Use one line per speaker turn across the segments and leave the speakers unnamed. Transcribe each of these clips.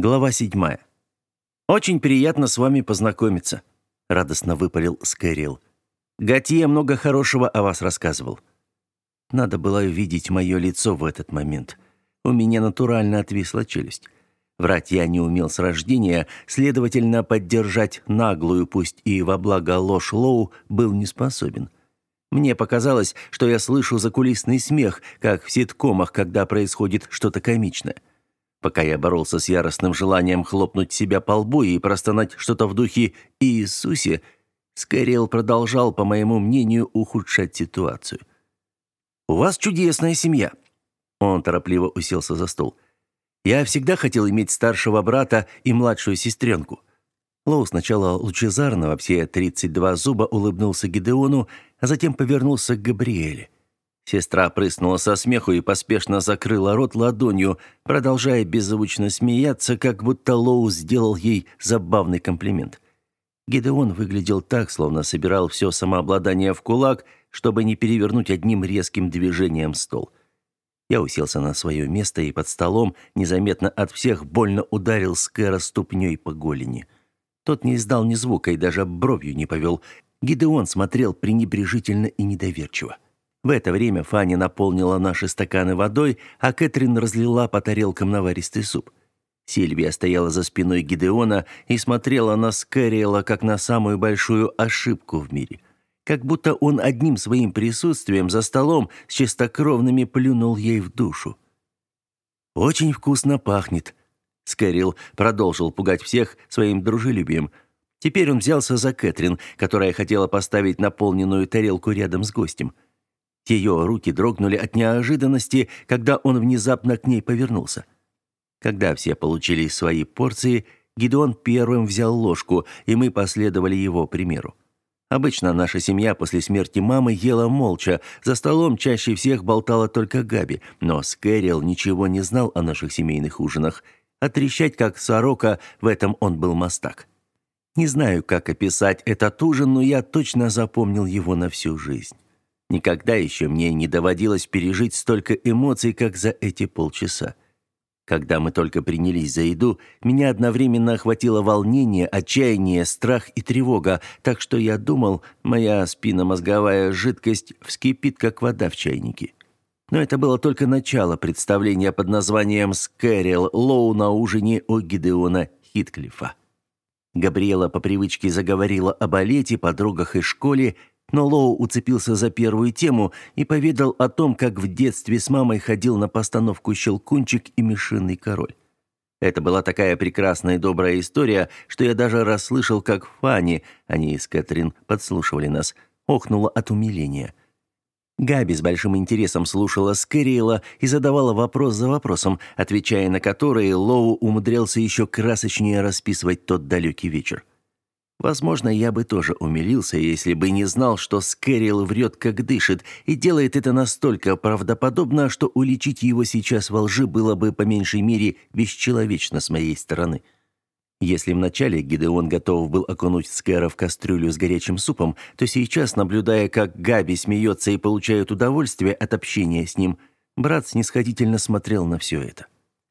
Глава седьмая. «Очень приятно с вами познакомиться», — радостно выпалил Скэрилл. «Готье много хорошего о вас рассказывал». Надо было увидеть мое лицо в этот момент. У меня натурально отвисла челюсть. Врать я не умел с рождения, следовательно, поддержать наглую, пусть и во благо ложь Лоу, был не способен. Мне показалось, что я слышу закулисный смех, как в ситкомах, когда происходит что-то комичное. Пока я боролся с яростным желанием хлопнуть себя по лбу и простонать что-то в духе «Иисусе», Скэрилл продолжал, по моему мнению, ухудшать ситуацию. «У вас чудесная семья». Он торопливо уселся за стол. «Я всегда хотел иметь старшего брата и младшую сестренку». Лоу сначала лучезарно во все 32 зуба улыбнулся Гидеону, а затем повернулся к Габриэле. Сестра прыснула со смеху и поспешно закрыла рот ладонью, продолжая беззвучно смеяться, как будто Лоу сделал ей забавный комплимент. Гидеон выглядел так, словно собирал все самообладание в кулак, чтобы не перевернуть одним резким движением стол. Я уселся на свое место и под столом, незаметно от всех, больно ударил Скэра ступней по голени. Тот не издал ни звука и даже бровью не повел. Гидеон смотрел пренебрежительно и недоверчиво. В это время Фанни наполнила наши стаканы водой, а Кэтрин разлила по тарелкам наваристый суп. Сильвия стояла за спиной Гидеона и смотрела на Скэриэла как на самую большую ошибку в мире. Как будто он одним своим присутствием за столом с чистокровными плюнул ей в душу. «Очень вкусно пахнет», — Скэрилл продолжил пугать всех своим дружелюбием. Теперь он взялся за Кэтрин, которая хотела поставить наполненную тарелку рядом с гостем. — ее руки дрогнули от неожиданности, когда он внезапно к ней повернулся. Когда все получили свои порции, Гидеон первым взял ложку, и мы последовали его примеру. Обычно наша семья после смерти мамы ела молча, за столом чаще всех болтала только Габи, но Скэрилл ничего не знал о наших семейных ужинах, а трещать как сорока в этом он был мастак. Не знаю, как описать этот ужин, но я точно запомнил его на всю жизнь. Никогда еще мне не доводилось пережить столько эмоций, как за эти полчаса. Когда мы только принялись за еду, меня одновременно охватило волнение, отчаяние, страх и тревога, так что я думал, моя спинномозговая жидкость вскипит, как вода в чайнике. Но это было только начало представления под названием «Скэрилл Лоу на ужине у Гидеона Хитклифа». Габриэла по привычке заговорила о балете, подругах и школе, но Лоу уцепился за первую тему и поведал о том, как в детстве с мамой ходил на постановку «Щелкунчик» и «Мышиный король». Это была такая прекрасная и добрая история, что я даже расслышал, как Фанни, они с Кэтрин подслушивали нас, охнула от умиления. Габи с большим интересом слушала Скэриэла и задавала вопрос за вопросом, отвечая на которые Лоу умудрялся еще красочнее расписывать тот далекий вечер. Возможно, я бы тоже умилился, если бы не знал, что Скэрилл врет, как дышит, и делает это настолько правдоподобно, что уличить его сейчас во лжи было бы по меньшей мере бесчеловечно с моей стороны. Если вначале Гидеон готов был окунуть Скэра в кастрюлю с горячим супом, то сейчас, наблюдая, как Габи смеется и получает удовольствие от общения с ним, брат снисходительно смотрел на все это.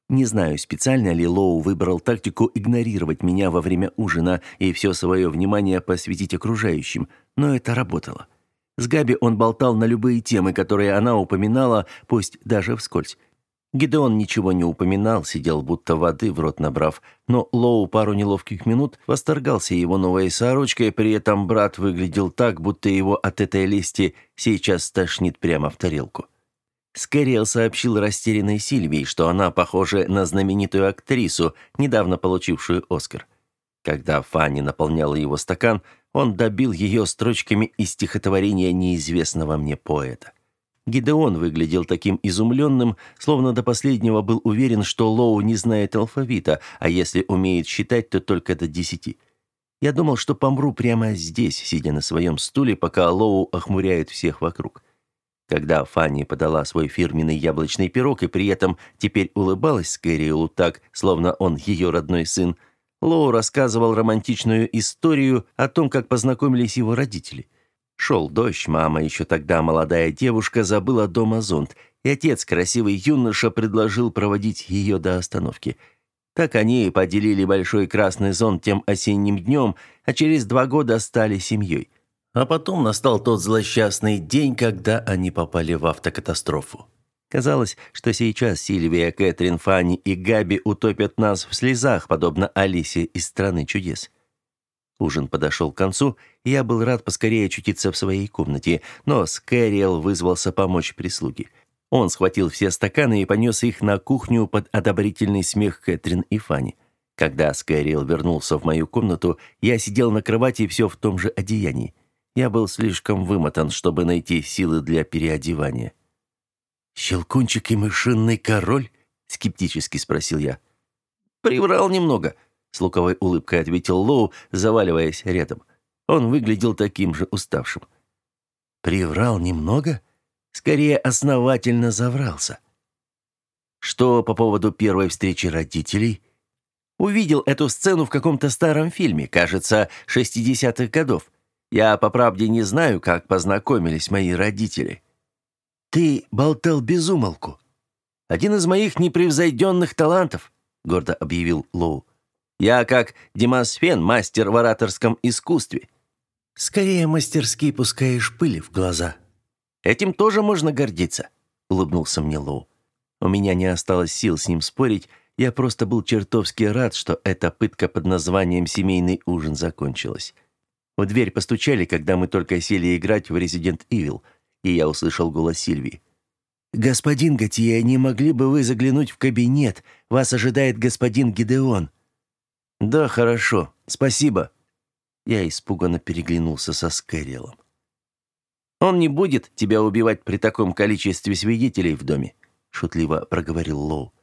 Не знаю, специально ли Лоу выбрал тактику игнорировать меня во время ужина и все свое внимание посвятить окружающим, но это работало. С Габи он болтал на любые темы, которые она упоминала, пусть даже вскользь. Гидеон ничего не упоминал, сидел будто воды в рот набрав, но Лоу пару неловких минут восторгался его новой сорочкой, при этом брат выглядел так, будто его от этой лести сейчас стошнит прямо в тарелку. Скэриэл сообщил растерянной Сильвии, что она похожа на знаменитую актрису, недавно получившую Оскар. Когда Фанни наполняла его стакан, он добил ее строчками из стихотворения неизвестного мне поэта. Гидеон выглядел таким изумленным, словно до последнего был уверен, что Лоу не знает алфавита, а если умеет считать, то только до десяти. Я думал, что помру прямо здесь, сидя на своем стуле, пока Лоу охмуряет всех вокруг. Когда Фанни подала свой фирменный яблочный пирог и при этом теперь улыбалась Скэриэлу так, словно он ее родной сын, Лоу рассказывал романтичную историю о том, как познакомились его родители. Шел дождь, мама, еще тогда молодая девушка, забыла дома зонт, и отец, красивый юноша, предложил проводить ее до остановки. Так они и поделили большой красный зон тем осенним днем, а через два года стали семьей. А потом настал тот злосчастный день, когда они попали в автокатастрофу. Казалось, что сейчас Сильвия, Кэтрин, Фанни и Габи утопят нас в слезах, подобно Алисе из «Страны чудес». Ужин подошел к концу, и я был рад поскорее очутиться в своей комнате, но Скэриэл вызвался помочь прислуге. Он схватил все стаканы и понес их на кухню под одобрительный смех Кэтрин и Фанни. Когда Скайрилл вернулся в мою комнату, я сидел на кровати все в том же одеянии. Я был слишком вымотан, чтобы найти силы для переодевания. «Щелкунчик и мышиный король?» — скептически спросил я. «Приврал немного», — с луковой улыбкой ответил Лоу, заваливаясь рядом. Он выглядел таким же уставшим. «Приврал немного?» скорее основательно заврался. Что по поводу первой встречи родителей? Увидел эту сцену в каком-то старом фильме, кажется, 60-х годов. Я по правде не знаю, как познакомились мои родители. Ты болтал без умолку. Один из моих непревзойденных талантов, гордо объявил Лоу. Я как Демосфен, мастер в ораторском искусстве. Скорее мастерски пускаешь пыли в глаза, Этим тоже можно гордиться, улыбнулся мне Лоу. У меня не осталось сил с ним спорить, я просто был чертовски рад, что эта пытка под названием «семейный ужин» закончилась. В дверь постучали, когда мы только сели играть в Resident Evil, и я услышал голос Сильвии. «Господин Готье, не могли бы вы заглянуть в кабинет? Вас ожидает господин Гидеон». «Да, хорошо. Спасибо». Я испуганно переглянулся со Скэрилом. Он не будет тебя убивать при таком количестве свидетелей в доме, шутливо проговорил Лоу.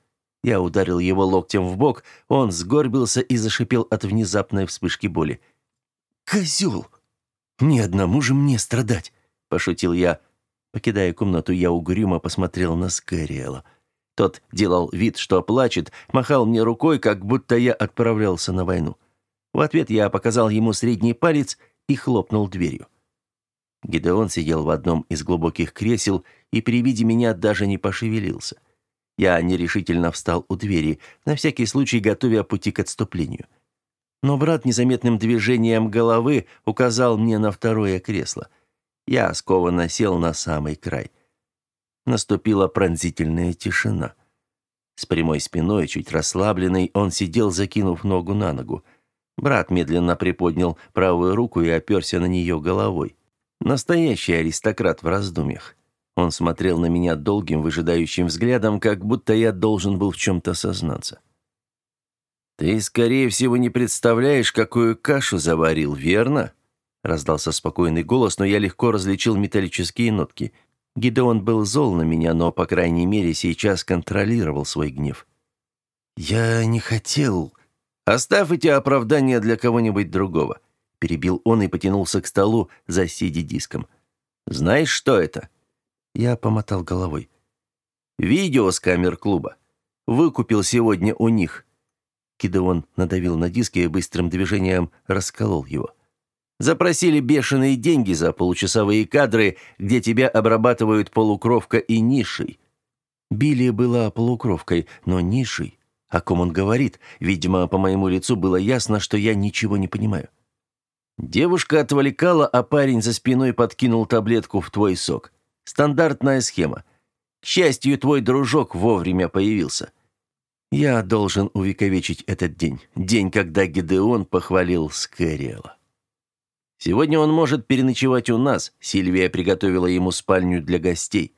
Я ударил его локтем в бок, он сгорбился и зашипел от внезапной вспышки боли. «Козел! Ни одному же мне страдать!» – пошутил я. Покидая комнату, я угрюмо посмотрел на Скэриэла. Тот делал вид, что плачет, махал мне рукой, как будто я отправлялся на войну. В ответ я показал ему средний палец и хлопнул дверью. Гидеон сидел в одном из глубоких кресел и при виде меня даже не пошевелился. Я нерешительно встал у двери, на всякий случай готовя пути к отступлению. Но брат незаметным движением головы указал мне на второе кресло. Я скованно сел на самый край. Наступила пронзительная тишина. С прямой спиной, чуть расслабленный, он сидел, закинув ногу на ногу. Брат медленно приподнял правую руку и оперся на нее головой. Настоящий аристократ в раздумьях. Он смотрел на меня долгим, выжидающим взглядом, как будто я должен был в чем-то сознаться. «Ты, скорее всего, не представляешь, какую кашу заварил, верно?» Раздался спокойный голос, но я легко различил металлические нотки. Гидеон был зол на меня, но, по крайней мере, сейчас контролировал свой гнев. «Я не хотел...» «Оставь эти оправдания для кого-нибудь другого перебил он и потянулся к столу за CD-диском. «Знаешь, что это?» Я помотал головой. «Видео с камер клуба. Выкупил сегодня у них». Кидеон надавил на диск и быстрым движением расколол его. «Запросили бешеные деньги за получасовые кадры, где тебя обрабатывают полукровка и нишей». Билли была полукровкой, но нишей. О ком он говорит? Видимо, по моему лицу было ясно, что я ничего не понимаю. Девушка отвлекала, а парень за спиной подкинул таблетку в твой сок. Стандартная схема. К счастью, твой дружок вовремя появился. Я должен увековечить этот день. День, когда Гедеон похвалил Скэриэла. Сегодня он может переночевать у нас. Сильвия приготовила ему спальню для гостей.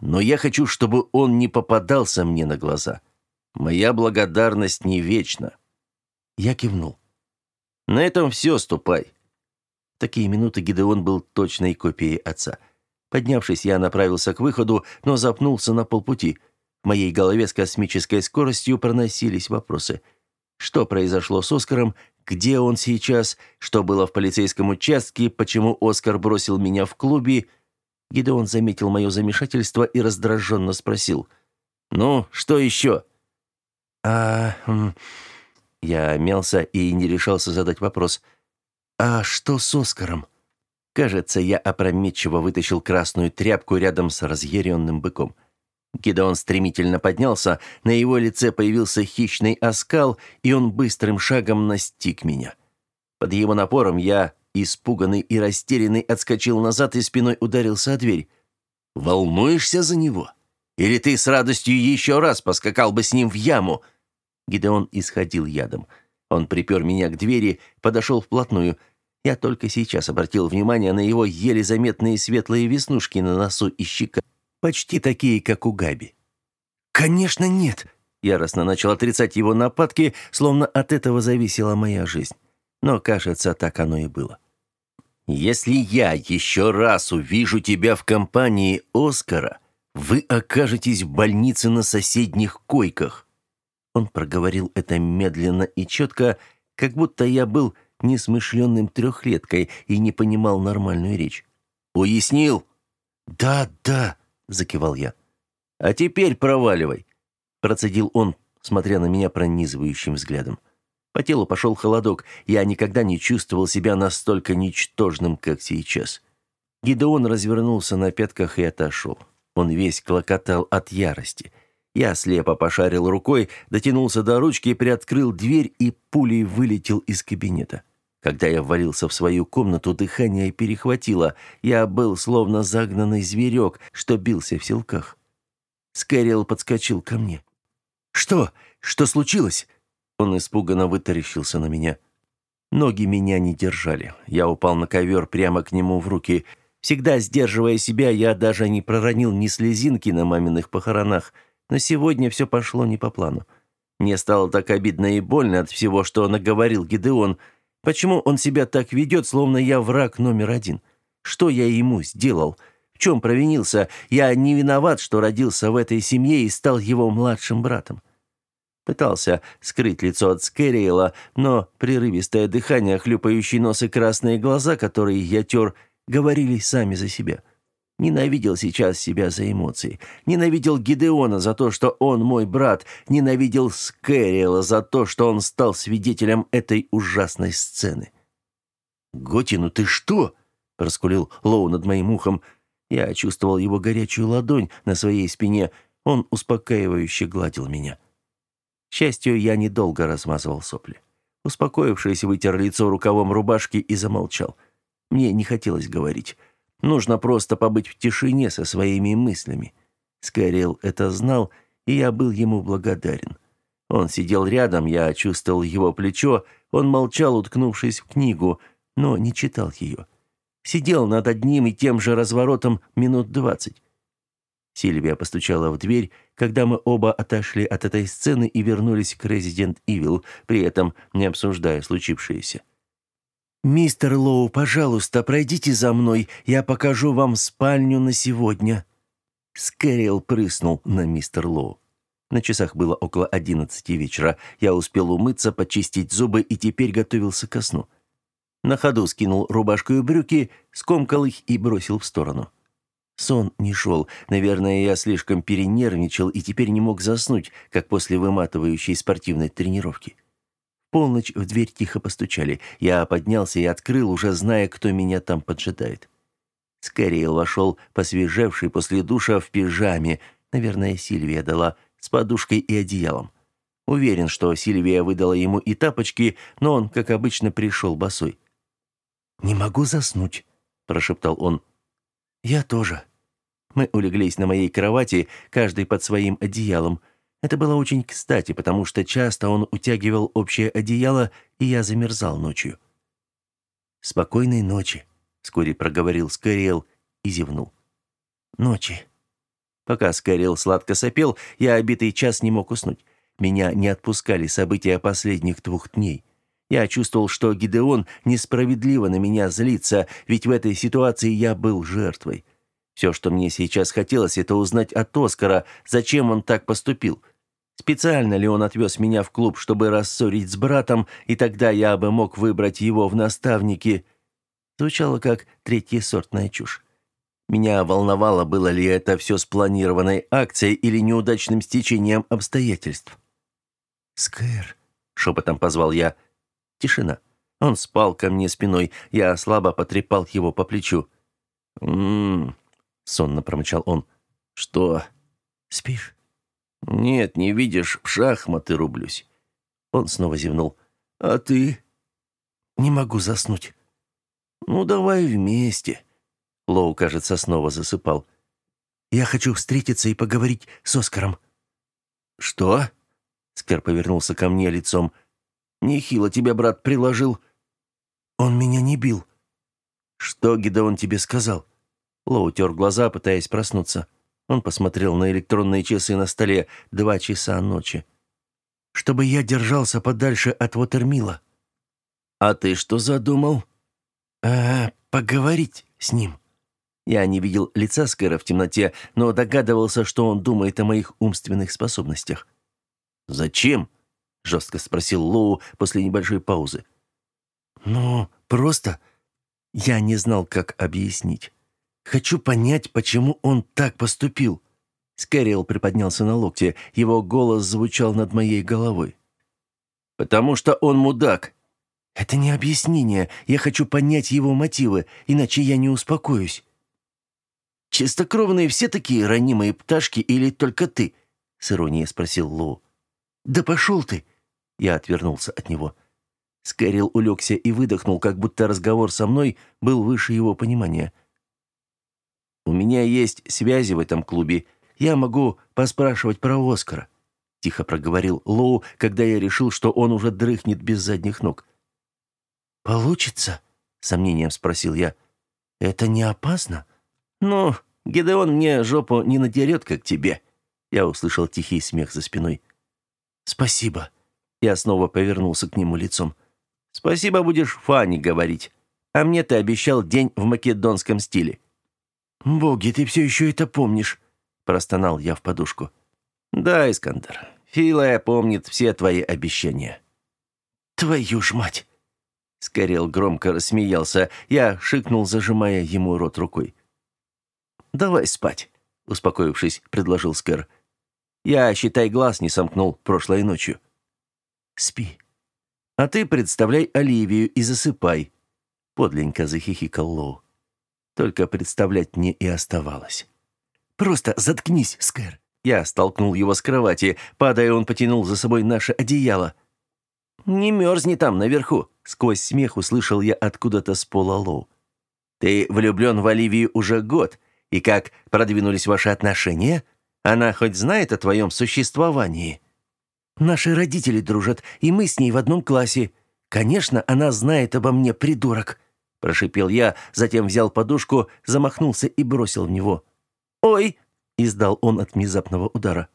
Но я хочу, чтобы он не попадался мне на глаза. Моя благодарность не вечна. Я кивнул. На этом все, ступай. В такие минуты Гидеон был точной копией отца. Поднявшись, я направился к выходу, но запнулся на полпути. В моей голове с космической скоростью проносились вопросы. Что произошло с Оскаром? Где он сейчас? Что было в полицейском участке? Почему Оскар бросил меня в клубе? Гидеон заметил мое замешательство и раздраженно спросил. «Ну, что еще?» «А...» Я мялся и не решался задать вопрос. «А что с Оскаром?» Кажется, я опрометчиво вытащил красную тряпку рядом с разъяренным быком. Гидеон стремительно поднялся, на его лице появился хищный оскал, и он быстрым шагом настиг меня. Под его напором я, испуганный и растерянный, отскочил назад и спиной ударился о дверь. «Волнуешься за него? Или ты с радостью еще раз поскакал бы с ним в яму?» Гидеон исходил ядом. Он припер меня к двери, подошел вплотную. Я только сейчас обратил внимание на его еле заметные светлые веснушки на носу и щеках почти такие, как у Габи. «Конечно нет!» Яростно начал отрицать его нападки, словно от этого зависела моя жизнь. Но, кажется, так оно и было. «Если я еще раз увижу тебя в компании Оскара, вы окажетесь в больнице на соседних койках». Он проговорил это медленно и четко, как будто я был несмышленным трехлеткой и не понимал нормальную речь. «Уяснил?» «Да, да», закивал я. А теперь проваливай, процедил он, смотря на меня пронизывающим взглядом. По телу пошел холодок. Я никогда не чувствовал себя настолько ничтожным, как сейчас. Гидеон развернулся на пятках и отошел. Он весь клокотал от ярости. Я слепо пошарил рукой, дотянулся до ручки, приоткрыл дверь и пулей вылетел из кабинета. Когда я ввалился в свою комнату, дыхание перехватило. Я был словно загнанный зверек, что бился в селках. Скэрилл подскочил ко мне. «Что? Что случилось?» Он испуганно вытаращился на меня. Ноги меня не держали. Я упал на ковер прямо к нему в руки. Всегда сдерживая себя, я даже не проронил ни слезинки на маминых похоронах. Но сегодня все пошло не по плану. Мне стало так обидно и больно от всего, что наговорил Гидеон – Почему он себя так ведет, словно я враг номер один? Что я ему сделал? В чем провинился? Я не виноват, что родился в этой семье и стал его младшим братом. Пытался скрыть лицо от Скэриэла, но прерывистое дыхание, хлюпающий нос и красные глаза, которые я тер, говорили сами за себя. Ненавидел сейчас себя за эмоции. Ненавидел Гидеона за то, что он мой брат. Ненавидел Скэриэла за то, что он стал свидетелем этой ужасной сцены. «Готи, ну ты что?» — раскулил Лоу над моим ухом. Я чувствовал его горячую ладонь на своей спине. Он успокаивающе гладил меня. К счастью, я недолго размазывал сопли. Успокоившись, вытер лицо рукавом рубашки и замолчал. Мне не хотелось говорить. Нужно просто побыть в тишине со своими мыслями. Скайрел это знал, и я был ему благодарен. Он сидел рядом, я чувствовал его плечо, он молчал, уткнувшись в книгу, но не читал ее. Сидел над одним и тем же разворотом минут двадцать. Сильвия постучала в дверь, когда мы оба отошли от этой сцены и вернулись к Resident Evil, при этом не обсуждая случившееся. «Мистер Лоу, пожалуйста, пройдите за мной, я покажу вам спальню на сегодня». Скэрилл прыснул на мистер Лоу. На часах было около одиннадцати вечера. Я успел умыться, почистить зубы и теперь готовился ко сну. На ходу скинул рубашку и брюки, скомкал их и бросил в сторону. Сон не шел. Наверное, я слишком перенервничал и теперь не мог заснуть, как после выматывающей спортивной тренировки полночь в дверь тихо постучали. Я поднялся и открыл, уже зная, кто меня там поджидает. Скорее вошел, посвежевший после душа в пижаме. Наверное, Сильвия дала, с подушкой и одеялом. Уверен, что Сильвия выдала ему и тапочки, но он, как обычно, пришел босой. «Не могу заснуть», — прошептал он. «Я тоже». Мы улеглись на моей кровати, каждый под своим одеялом — это было очень кстати, потому что часто он утягивал общее одеяло, и я замерзал ночью. «Спокойной ночи», — вскоре проговорил Скориэл и зевнул. «Ночи». Пока Скориэл сладко сопел, я обитый час не мог уснуть. Меня не отпускали события последних двух дней. Я чувствовал, что Гидеон несправедливо на меня злится, ведь в этой ситуации я был жертвой. Все, что мне сейчас хотелось, это узнать от Оскара, зачем он так поступил. Специально ли он отвез меня в клуб, чтобы рассорить с братом, и тогда я бы мог выбрать его в наставники? Звучало как третьесортная чушь. Меня волновало, было ли это все спланированной акцией или неудачным стечением обстоятельств. «Скэр», — шепотом позвал я. Тишина. Он спал ко мне спиной, я слабо потрепал его по плечу. «М-м-м», сонно промычал он. «Что?»
Спишь?»
«Нет, не видишь, в шахматы рублюсь». Он снова зевнул. «А ты?»
«Не могу заснуть».
«Ну, давай вместе». Лоу, кажется, снова засыпал.
«Я хочу встретиться и поговорить с Оскаром».
«Что?» Скер повернулся ко мне лицом. «Нехило тебя брат приложил».
«Он меня не бил».
«Что Гидеон тебе сказал?» Лоу тер глаза, пытаясь проснуться. Он посмотрел на электронные часы на столе. Два часа ночи.
«Чтобы я держался подальше от Вотермила».
«А ты что задумал?»
«А, поговорить с ним».
Я не видел лица Скэра в темноте, но догадывался, что он думает о моих умственных способностях. «Зачем?» — жестко спросил Лоу после небольшой паузы.
«Ну, просто...» Я не знал, как объяснить. Хочу понять, почему он так поступил. Скэрилл приподнялся на локте. Его голос звучал над моей головой.
«Потому что он мудак».
«Это не объяснение. Я хочу понять его мотивы, иначе я не успокоюсь».
«Чистокровные все такие ранимые пташки или только ты?» — с иронией спросил Лоу.
«Да пошел ты!» Я отвернулся от него.
Скэрилл улегся и выдохнул, как будто разговор со мной был выше его понимания. «У меня есть связи в этом клубе. Я могу поспрашивать про Оскара», — тихо проговорил Лоу, когда я решил, что он уже дрыхнет без задних ног.
«Получится?» — сомнением спросил я. «Это не опасно?»
«Ну, Гедеон мне жопу не надерет, как тебе». Я услышал тихий смех за спиной.
«Спасибо».
Я снова повернулся к нему лицом. «Спасибо будешь Фанни говорить. А мне ты обещал день в македонском стиле».
«Боги, ты все еще это помнишь», — простонал я в подушку.
«Да, Искандер, Филая помнит все твои обещания».
«Твою ж мать!»
Скорел громко рассмеялся. Я шикнул, зажимая ему рот рукой. «Давай спать», — успокоившись, предложил Скэр. «Я, считай, глаз не сомкнул прошлой ночью».
«Спи».
«А ты представляй Оливию и засыпай», — подленько захихикал Лоу. Только представлять мне и оставалось.
«Просто заткнись, Скэр».
Я столкнул его с кровати. Падая, он потянул за собой наше одеяло. «Не мерзни там, наверху!» Сквозь смех услышал я откуда-то с пола Лоу. «Ты влюблен в Оливию уже год, и как продвинулись ваши отношения? Она хоть знает о твоем существовании?»
«Наши родители дружат, и мы с ней в одном классе. Конечно, она знает обо мне, придурок!»
Прошипел я, затем взял подушку, замахнулся и бросил в него. «Ой!» — издал он от внезапного удара.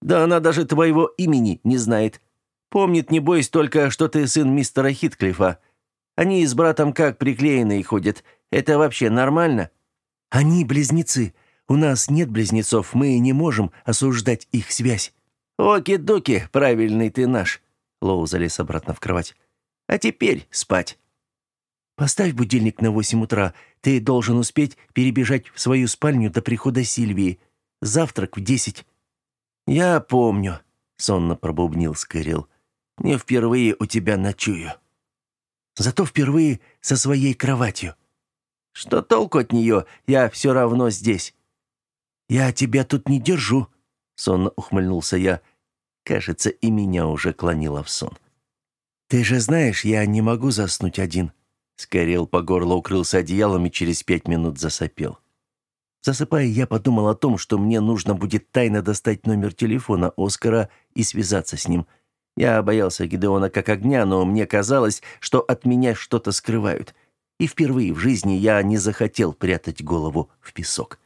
«Да она даже твоего имени не знает. Помнит, не бойся только, что ты сын мистера Хитклифа. Они с братом как приклеенные ходят. Это вообще нормально?»
«Они близнецы. У нас нет близнецов, мы не можем осуждать их связь».
«Оки-доки, правильный ты наш». Лоу залез обратно в кровать. «А теперь спать».
Поставь будильник на восемь утра. Ты должен успеть перебежать в свою спальню до прихода Сильвии. Завтрак в десять».
«Я помню», — сонно пробубнил Скэрилл. «Не впервые у тебя ночую».
«Зато впервые со своей кроватью».
«Что толку от нее? Я все равно здесь».
«Я тебя тут не держу», —
сонно ухмыльнулся я. Кажется, и меня уже клонило в сон.
«Ты же знаешь, я не могу заснуть один».
Скорел по горло укрылся одеялом и через пять минут засопел.
Засыпая, я подумал о том, что мне нужно будет тайно достать номер телефона Оскара и связаться с ним. Я боялся Гидеона как огня, но мне казалось, что от меня что-то скрывают. И впервые в жизни я не захотел прятать голову в песок.